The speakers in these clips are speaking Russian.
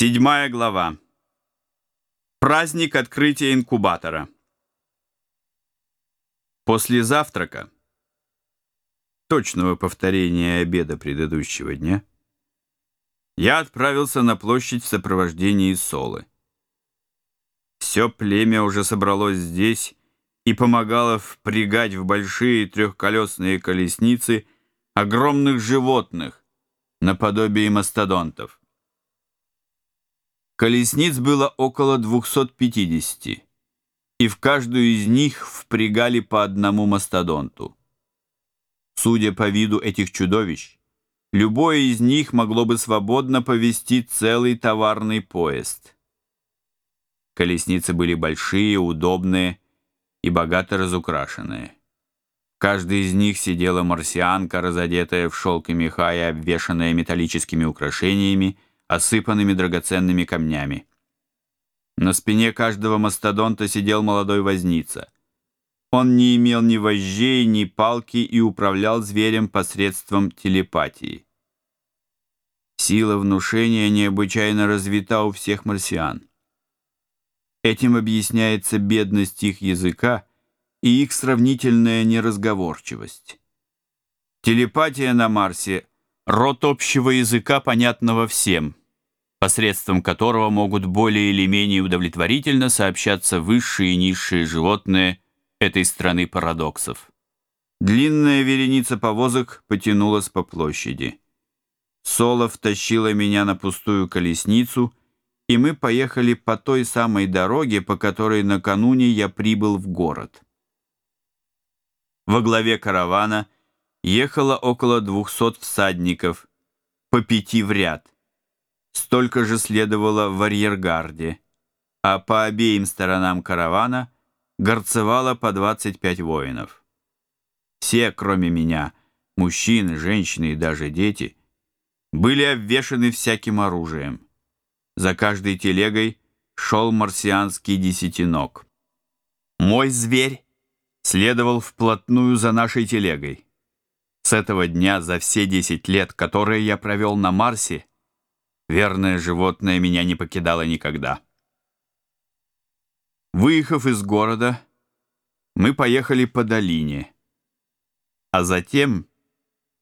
Седьмая глава. Праздник открытия инкубатора. После завтрака, точного повторения обеда предыдущего дня, я отправился на площадь в сопровождении Солы. Все племя уже собралось здесь и помогало впрягать в большие трехколесные колесницы огромных животных наподобие мастодонтов. Колесниц было около 250, и в каждую из них впрягали по одному мастодонту. Судя по виду этих чудовищ, любое из них могло бы свободно повести целый товарный поезд. Колесницы были большие, удобные и богато разукрашенные. В каждой из них сидела марсианка, разодетая в шелк и меха и обвешанная металлическими украшениями, осыпанными драгоценными камнями. На спине каждого мастодонта сидел молодой возница. Он не имел ни вожжей, ни палки и управлял зверем посредством телепатии. Сила внушения необычайно развита у всех марсиан. Этим объясняется бедность их языка и их сравнительная неразговорчивость. Телепатия на Марсе – род общего языка, понятного всем, посредством которого могут более или менее удовлетворительно сообщаться высшие и низшие животные этой страны парадоксов. Длинная вереница повозок потянулась по площади. Соло тащила меня на пустую колесницу, и мы поехали по той самой дороге, по которой накануне я прибыл в город. Во главе каравана — ехало около 200 всадников, по пяти в ряд. Столько же следовало в арьергарде, а по обеим сторонам каравана горцевало по 25 воинов. Все, кроме меня, мужчины, женщины и даже дети, были обвешаны всяким оружием. За каждой телегой шел марсианский десятиног. Мой зверь следовал вплотную за нашей телегой. С этого дня за все 10 лет, которые я провел на Марсе, верное животное меня не покидало никогда. Выехав из города, мы поехали по долине, а затем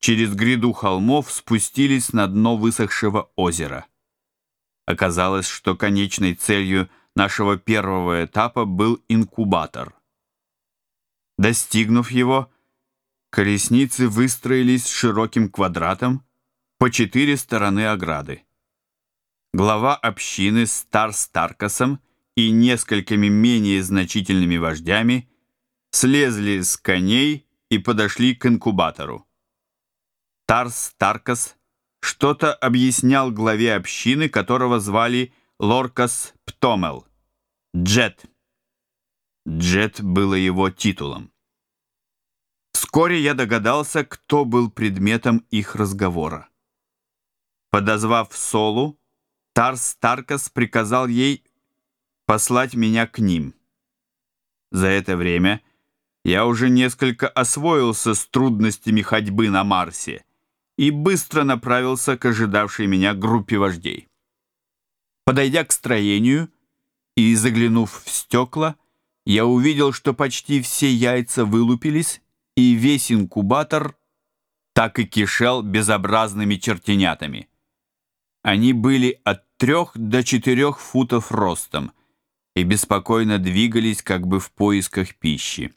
через гряду холмов спустились на дно высохшего озера. Оказалось, что конечной целью нашего первого этапа был инкубатор. Достигнув его, Колесницы выстроились широким квадратом по четыре стороны ограды. Глава общины Стар Старкасом и несколькими менее значительными вождями слезли с коней и подошли к инкубатору. Тарс Старкас что-то объяснял главе общины, которого звали Лоркас Птомел. Джет. Джет было его титулом. Вскоре я догадался, кто был предметом их разговора. Подозвав Солу, Тарс Таркас приказал ей послать меня к ним. За это время я уже несколько освоился с трудностями ходьбы на Марсе и быстро направился к ожидавшей меня группе вождей. Подойдя к строению и заглянув в стекла, я увидел, что почти все яйца вылупились, и весь инкубатор так и кишел безобразными чертенятами. Они были от трех до четырех футов ростом и беспокойно двигались как бы в поисках пищи.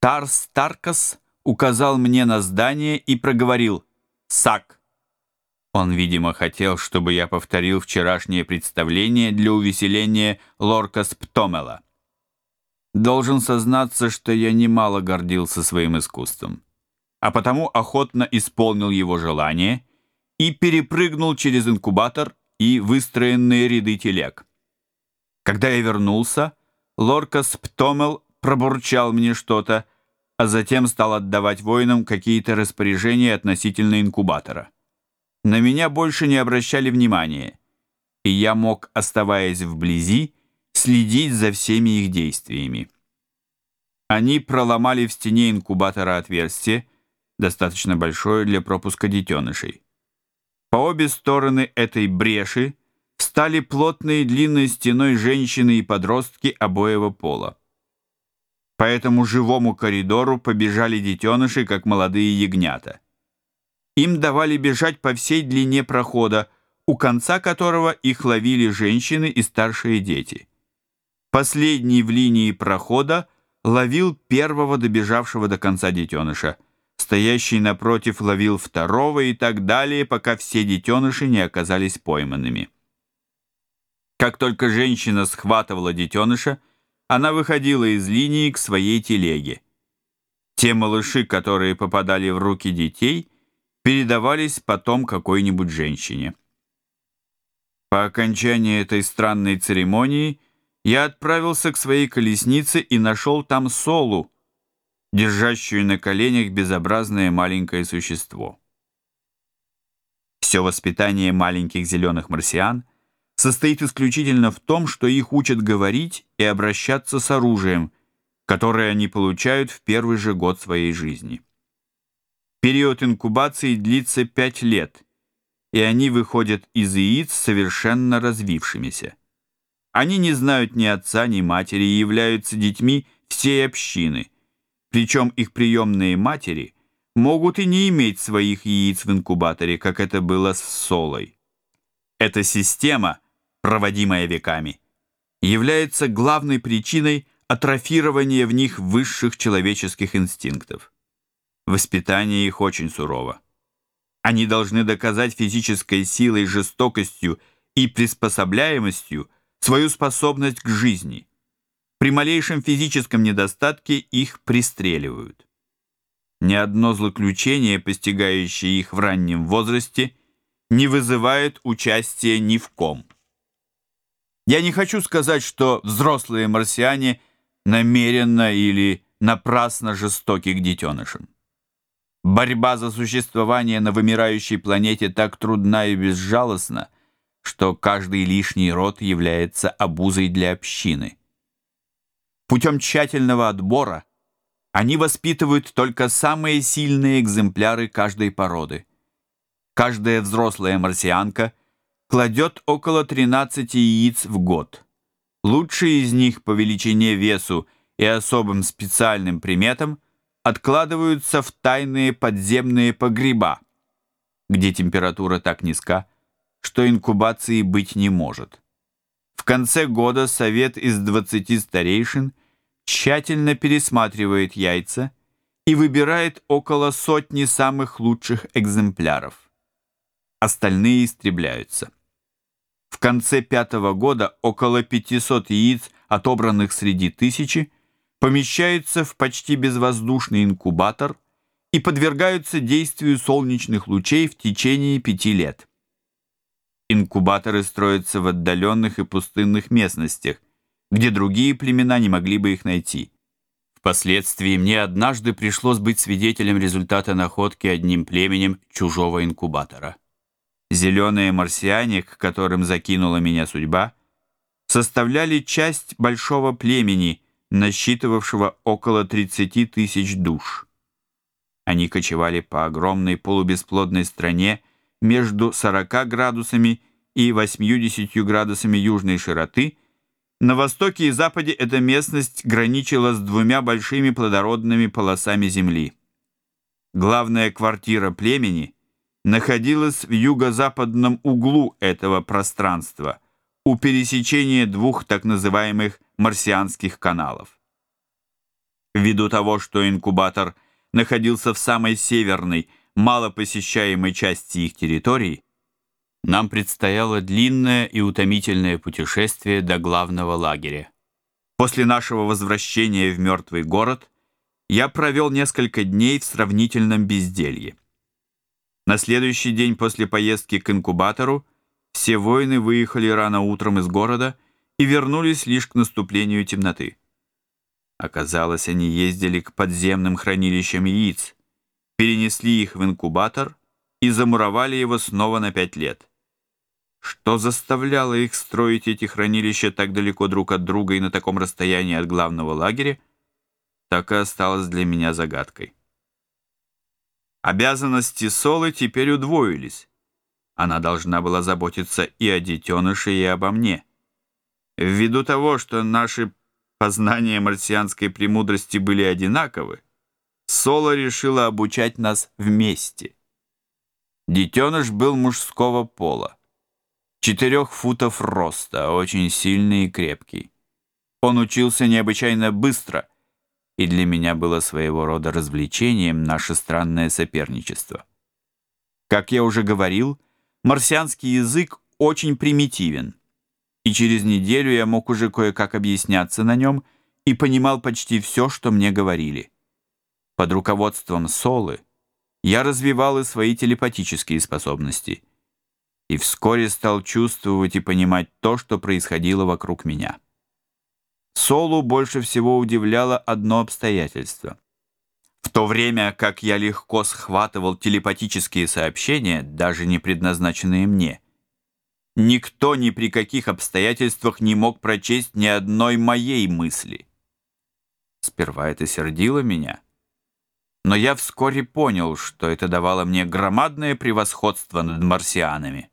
Тарс Таркас указал мне на здание и проговорил «Сак». Он, видимо, хотел, чтобы я повторил вчерашнее представление для увеселения Лоркас Птомела должен сознаться, что я немало гордился своим искусством, а потому охотно исполнил его желание и перепрыгнул через инкубатор и выстроенные ряды телег. Когда я вернулся, Лоркас Птомел пробурчал мне что-то, а затем стал отдавать воинам какие-то распоряжения относительно инкубатора. На меня больше не обращали внимания, и я мог, оставаясь вблизи, следить за всеми их действиями. Они проломали в стене инкубатора отверстие, достаточно большое для пропуска детенышей. По обе стороны этой бреши стали плотной длинной стеной женщины и подростки обоего пола. По этому живому коридору побежали детеныши, как молодые ягнята. Им давали бежать по всей длине прохода, у конца которого их ловили женщины и старшие дети. Последний в линии прохода ловил первого добежавшего до конца детеныша. Стоящий напротив ловил второго и так далее, пока все детеныши не оказались пойманными. Как только женщина схватывала детеныша, она выходила из линии к своей телеге. Те малыши, которые попадали в руки детей, передавались потом какой-нибудь женщине. По окончании этой странной церемонии я отправился к своей колеснице и нашел там Солу, держащую на коленях безобразное маленькое существо. Все воспитание маленьких зеленых марсиан состоит исключительно в том, что их учат говорить и обращаться с оружием, которое они получают в первый же год своей жизни. Период инкубации длится 5 лет, и они выходят из яиц совершенно развившимися. Они не знают ни отца, ни матери и являются детьми всей общины. Причем их приемные матери могут и не иметь своих яиц в инкубаторе, как это было с Солой. Эта система, проводимая веками, является главной причиной атрофирования в них высших человеческих инстинктов. Воспитание их очень сурово. Они должны доказать физической силой, жестокостью и приспособляемостью – свою способность к жизни. При малейшем физическом недостатке их пристреливают. Ни одно злоключение, постигающее их в раннем возрасте, не вызывает участия ни в ком. Я не хочу сказать, что взрослые марсиане намеренно или напрасно жестоки к детенышам. Борьба за существование на вымирающей планете так трудна и безжалостна, что каждый лишний род является обузой для общины. Путем тщательного отбора они воспитывают только самые сильные экземпляры каждой породы. Каждая взрослая марсианка кладет около 13 яиц в год. Лучшие из них по величине, весу и особым специальным приметам откладываются в тайные подземные погреба, где температура так низка, что инкубации быть не может. В конце года совет из 20 старейшин тщательно пересматривает яйца и выбирает около сотни самых лучших экземпляров. Остальные истребляются. В конце пятого года около 500 яиц, отобранных среди тысячи, помещаются в почти безвоздушный инкубатор и подвергаются действию солнечных лучей в течение пяти лет. Инкубаторы строятся в отдаленных и пустынных местностях, где другие племена не могли бы их найти. Впоследствии мне однажды пришлось быть свидетелем результата находки одним племенем чужого инкубатора. Зеленые марсиане, к которым закинула меня судьба, составляли часть большого племени, насчитывавшего около 30 тысяч душ. Они кочевали по огромной полубесплодной стране, между 40 градусами и 80 градусами южной широты. На востоке и западе эта местность граничила с двумя большими плодородными полосами земли. Главная квартира племени находилась в юго-западном углу этого пространства, у пересечения двух так называемых марсианских каналов. Ввиду того, что инкубатор находился в самой северной, малопосещаемой части их территорий, нам предстояло длинное и утомительное путешествие до главного лагеря. После нашего возвращения в мертвый город я провел несколько дней в сравнительном безделье. На следующий день после поездки к инкубатору все воины выехали рано утром из города и вернулись лишь к наступлению темноты. Оказалось, они ездили к подземным хранилищам яиц, перенесли их в инкубатор и замуровали его снова на пять лет. Что заставляло их строить эти хранилища так далеко друг от друга и на таком расстоянии от главного лагеря, так и осталось для меня загадкой. Обязанности Солы теперь удвоились. Она должна была заботиться и о детеныше, и обо мне. Ввиду того, что наши познания марсианской премудрости были одинаковы, Соло решила обучать нас вместе. Детеныш был мужского пола, четырех футов роста, очень сильный и крепкий. Он учился необычайно быстро, и для меня было своего рода развлечением наше странное соперничество. Как я уже говорил, марсианский язык очень примитивен, и через неделю я мог уже кое-как объясняться на нем и понимал почти все, что мне говорили под руководством Солы, я развивал и свои телепатические способности и вскоре стал чувствовать и понимать то, что происходило вокруг меня. Солу больше всего удивляло одно обстоятельство. В то время, как я легко схватывал телепатические сообщения, даже не предназначенные мне, никто ни при каких обстоятельствах не мог прочесть ни одной моей мысли. Сперва это сердило меня — но я вскоре понял, что это давало мне громадное превосходство над марсианами.